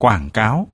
quảng cáo.